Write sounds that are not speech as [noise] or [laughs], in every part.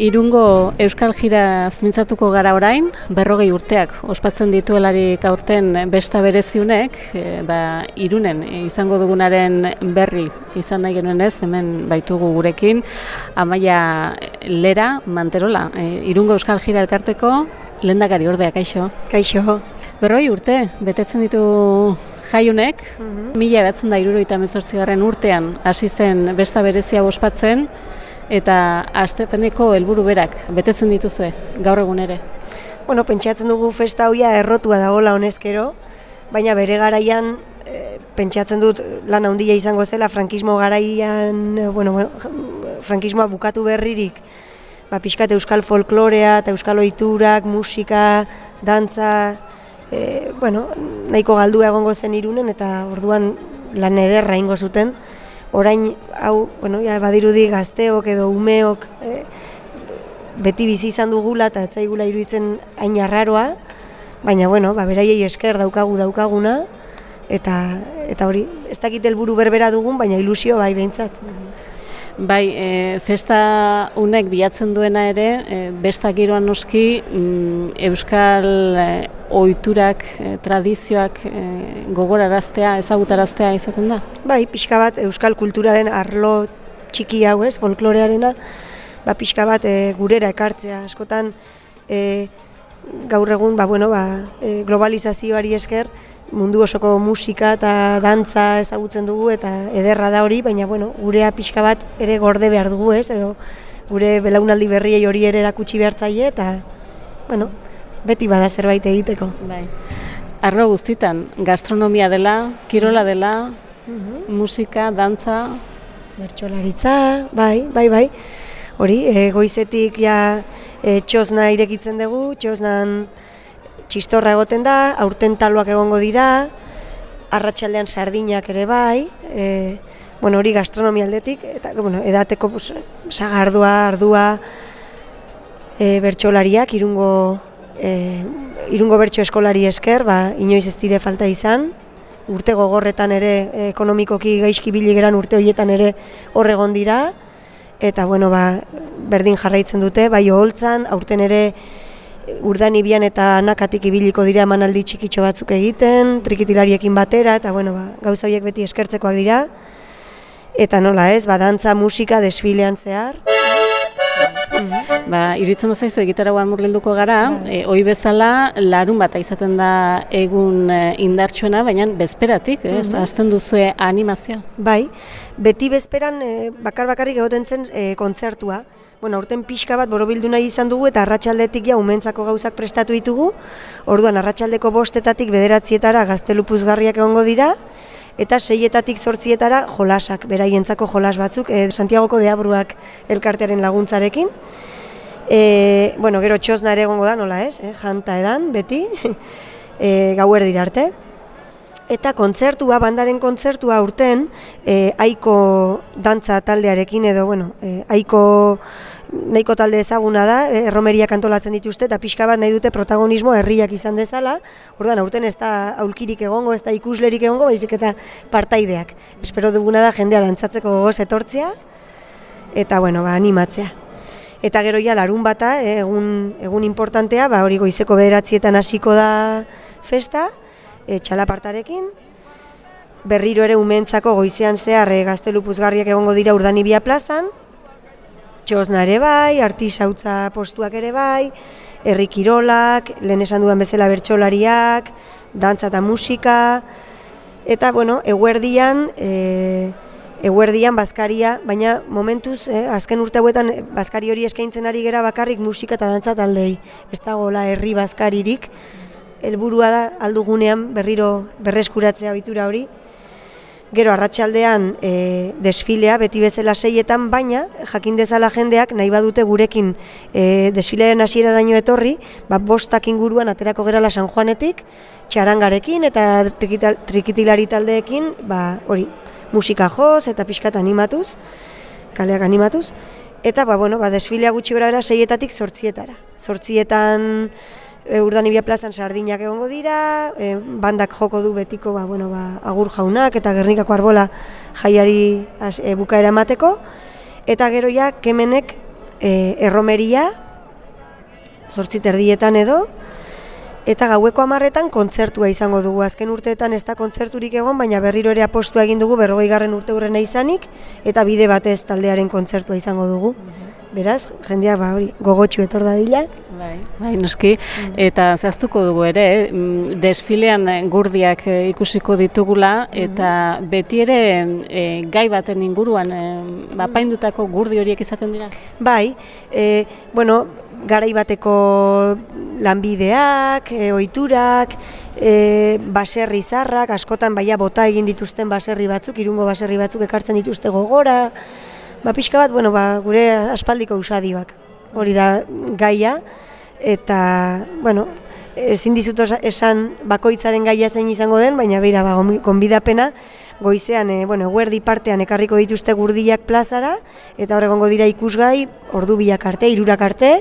Irungo Euskal Jira mintzatuko gara orain, berrogei urteak ospatzen dituelarik aurten besta bereziunek, e, ba, irunen izango dugunaren berri izan nahi genuen ez, hemen baitugu gurekin, amaia lera, manterola, e, Irungo Euskal Jira elkarteko, lendakari ordea, kaixo? Kaixo. Berrogei urte, betetzen ditu jaiunek, mm mila edatzen da iruroita garren urtean hasi zen besta berezia ospatzen, eta astepeneko helburu berak betetzen dituzue gaur egun ere. Bueno, pentsatzen dugu festa hoia errotua dagola honezkero, baina bere garaian e, pentsatzen dut lan handia izango zela frankismo garaian, e, bueno, frankismoa bukatu berririk, ba pixkat euskal folklorea eta euskal ohiturak, musika, dantza, e, bueno, nahiko galdua egongo zen irunen eta orduan lan ederra ingo zuten orain hau, bueno, ja badirudi gazteok edo umeok e, beti bizi izan dugula eta ez zaigula iruditzen hain arraroa, baina bueno, ba beraiei esker daukagu daukaguna eta eta hori, ez dakit helburu berbera dugun, baina ilusio bai behintzat. Bai, e, festa unek bilatzen duena ere, e, besta giroan noski mm, euskal e, ohiturak, e, tradizioak e, gogoraraztea, ezagutaraztea izaten da? Bai, pixka bat euskal kulturaren arlo txiki hau ez, folklorearena, ba, pixka bat e, gurera ekartzea, askotan e, gaur egun ba, bueno, ba, e, globalizazioari esker, mundu osoko musika eta dantza ezagutzen dugu eta ederra da hori, baina bueno, gurea pixka bat ere gorde behar dugu ez, edo gure belaunaldi berriei hori ere erakutsi behartzaile eta bueno, beti bada zerbait egiteko. Bai. Arro guztitan, gastronomia dela, kirola dela, mhm. musika, dantza, bertsolaritza, bai, bai, bai. Hori, e, goizetik ja e, txosna irekitzen dugu, txosnan txistorra egoten da, aurten taloak egongo dira, arratsaldean sardinak ere bai, e, bueno, hori gastronomia aldetik, eta bueno, edateko pues, sagardua, ardua, e, bertxolariak, irungo, e, irungo bertxo eskolari esker, ba, inoiz ez dire falta izan, urte gogorretan ere ekonomikoki gaizki biligeran urte horietan ere horregon dira, eta bueno, ba, berdin jarraitzen dute, bai oholtzan, aurten ere urdan ibian eta nakatik ibiliko dira emanaldi txikitxo batzuk egiten, trikitilariekin batera, eta bueno, ba, gauza horiek beti eskertzekoak dira. Eta nola ez, badantza, musika, desfilean zehar. Ba, iritzen mozaizu egitara guan murgilduko gara, e, oi bezala larun bat izaten da egun e, indartsuena, baina bezperatik, eh, mm -hmm. duzue animazioa. Bai, beti bezperan e, bakar bakarrik egoten zen e, kontzertua. Bueno, aurten pixka bat borobildu nahi izan dugu eta arratsaldetik ja umentzako gauzak prestatu ditugu. Orduan arratsaldeko bostetatik bederatzietara gaztelupuzgarriak egongo dira eta seietatik zortzietara jolasak, beraientzako jolas batzuk, e, Santiagoko deabruak elkartearen laguntzarekin. E, bueno, gero txosna ere egongo da, nola ez, eh? janta edan, beti, [laughs] e, gauer dira arte. Eta kontzertua, bandaren kontzertua urten, e, aiko dantza taldearekin edo, bueno, e, aiko nahiko talde ezaguna da, erromeriak antolatzen dituzte, eta pixka bat nahi dute protagonismo herriak izan dezala, orduan aurten ez da aulkirik egongo, ez da ikuslerik egongo, baizik eta partaideak. Espero duguna da jendea dantzatzeko gogoz etortzea, eta bueno, ba, animatzea. Eta gero ja, larun bata, e, egun, egun importantea, ba, hori goizeko bederatzietan hasiko da festa, e, txalapartarekin, berriro ere umentzako goizean zehar e, gaztelupuzgarriak egongo dira urdanibia plazan, txosna ere bai, artisautza postuak ere bai, herri kirolak, lehen esan dudan bezala bertsolariak, dantza eta musika, eta, bueno, eguerdian, e, eguerdian bazkaria, baina momentuz, eh, azken urte hauetan, bazkari hori eskaintzen ari gera bakarrik musika eta dantza taldei. Ez da gola herri bazkaririk, helburua da aldugunean berriro berreskuratzea bitura hori, Gero arratsaldean e, desfilea beti bezala seietan, baina jakin dezala jendeak nahi badute gurekin e, desfilearen hasieraraino etorri, ba, bostak inguruan aterako gerala San Juanetik, txarangarekin eta trikitilari taldeekin, ba, hori, musika joz eta pixkat animatuz, kaleak animatuz, eta ba, bueno, ba, desfilea gutxi gara seietatik sortzietara. Sortzietan e, urdanibia plazan sardinak egongo dira, e, bandak joko du betiko ba, bueno, ba, agur jaunak eta gernikako arbola jaiari az, e, bukaera emateko, eta gero ja kemenek e, erromeria, zortzit erdietan edo, eta gaueko amarretan kontzertua izango dugu. Azken urteetan ez da kontzerturik egon, baina berriro ere apostu egin dugu berrogei garren urte hurrena izanik, eta bide batez taldearen kontzertua izango dugu. Beraz, jendeak ba hori gogotsu etor dadila. Bai, bai, noski, eta zehaztuko dugu ere, eh, desfilean gurdiak eh, ikusiko ditugula, eta beti ere eh, gai baten inguruan eh, ba, paindutako gurdi horiek izaten dira? Bai, e, bueno, garai bateko lanbideak, e, ohiturak, e, baserri zarrak, askotan baia bota egin dituzten baserri batzuk, irungo baserri batzuk ekartzen dituzte gogora, ba, pixka bat, bueno, ba, gure aspaldiko usadioak. Hori da gaia, eta, bueno, ezin dizut esan bakoitzaren gaia zein izango den, baina beira, ba, gonbidapena, goizean, e, bueno, guerdi partean ekarriko dituzte gurdiak plazara, eta horregongo dira ikusgai, ordu bilak arte, irurak arte,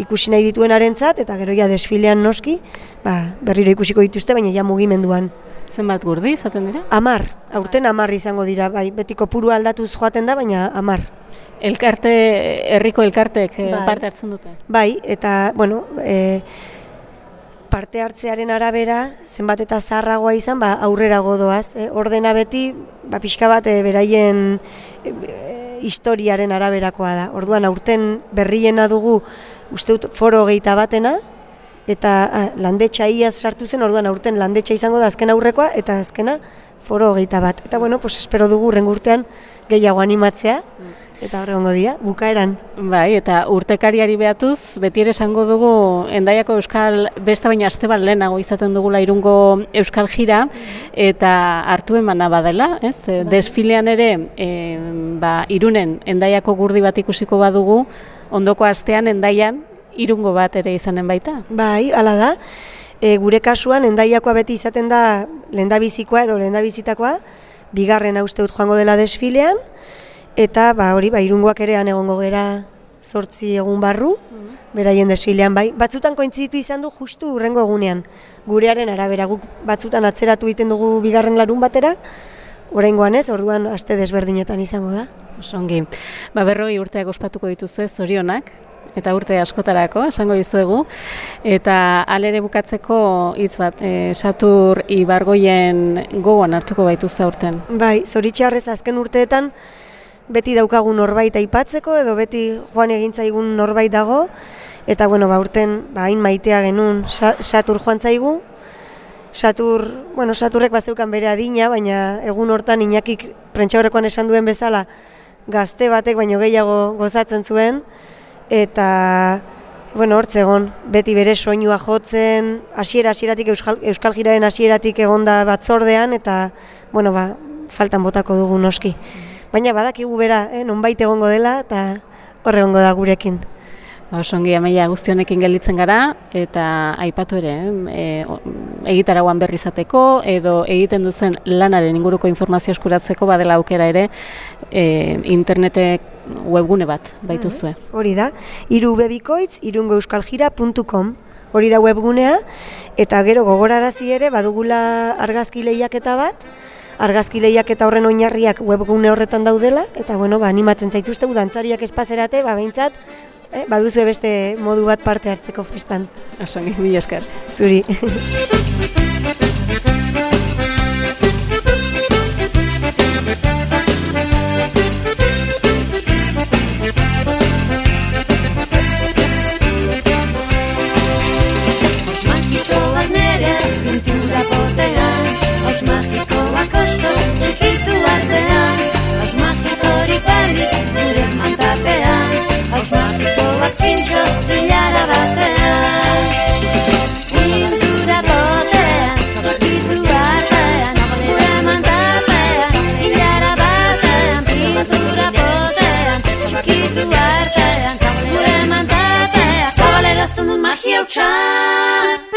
ikusi nahi dituen arentzat, eta gero ja desfilean noski, ba, berriro ikusiko dituzte, baina ja mugimenduan. Zenbat gurdi izaten dira? Amar, aurten amar izango dira, bai, betiko puru aldatuz joaten da, baina amar. Elkarte, herriko elkartek eh, bai. parte hartzen dute? Bai, eta, bueno, e, parte hartzearen arabera, zenbat eta zaharragoa izan, ba, aurrera godoaz. E, ordena beti, ba, pixka bat, e, beraien e, historiaren araberakoa da. Orduan, aurten berriena dugu, uste dut, foro geita batena, eta a, landetxa iaz sartu zen, orduan aurten landetxa izango da azken aurrekoa, eta azkena foro hogeita bat. Eta bueno, pues espero dugu urrengurtean gehiago animatzea, eta horrengo dira, bukaeran. Bai, eta urtekariari behatuz, beti ere esango dugu endaiako euskal besta baina azte bat lehenago izaten dugula irungo euskal jira, eta hartu emana badela, ez? Bai. Desfilean ere, e, ba, irunen endaiako gurdi bat ikusiko badugu, ondoko astean endaian irungo bat ere izanen baita. Bai, hala da. E, gure kasuan endaiakoa beti izaten da lendabizikoa edo lendabizitakoa, bigarren uste dut joango dela desfilean, eta ba, hori ba, irungoak ere egongo gera zortzi egun barru, beraien desfilean bai. Batzutan kointzitu izan du justu urrengo egunean, gurearen arabera guk batzutan atzeratu egiten dugu bigarren larun batera, Oraingoan ez, orduan aste desberdinetan izango da. Osongi. Ba berroi urteak ospatuko dituzu ez zorionak, eta urte askotarako, esango dizuegu. Eta alere bukatzeko hitz bat, e, Satur Ibargoien gogoan hartuko baitu zaurten. Bai, zoritxarrez azken urteetan, beti daukagun norbait aipatzeko edo beti joan egintzaigun norbait dago, eta bueno, ba, urten, ba, hain maitea genuen, Satur joan zaigu, Satur, bueno, Saturrek bazeukan bere adina, baina egun hortan inakik prentxaurrekoan esan duen bezala, gazte batek baino gehiago gozatzen zuen, eta bueno, hortze egon, beti bere soinua jotzen, hasiera hasieratik Euskal, Euskal Jiraren hasieratik egonda batzordean eta bueno, ba, faltan botako dugu noski. Baina badakigu bera, eh, nonbait egongo dela eta horre egongo da gurekin. Ba, osongi amaia guztionekin gelditzen gara eta aipatu ere, e, egitaragoan berri izateko edo egiten duzen lanaren inguruko informazio eskuratzeko badela aukera ere e, internetek webgune bat baitu zuen. Mm -hmm. Hori da, irubebikoitz irungoeuskalgira.com hori da webgunea eta gero gogorarazi ere badugula argazki lehiaketa bat argazki lehiaketa horren oinarriak webgune horretan daudela eta bueno, ba, animatzen zaituzte dantzariak espazerate, ba, behintzat eh, baduzu beste modu bat parte hartzeko festan. Asongi, mi esker. Zuri. gusto txikitu artean Aus magiko hori pelik gure matapean Aus magiko bat txintxo hilara batean Indura botean, txikitu artean Gure matapean, hilara batean Pintura botean, txikitu artean Gure matapean, zabalera magia utxan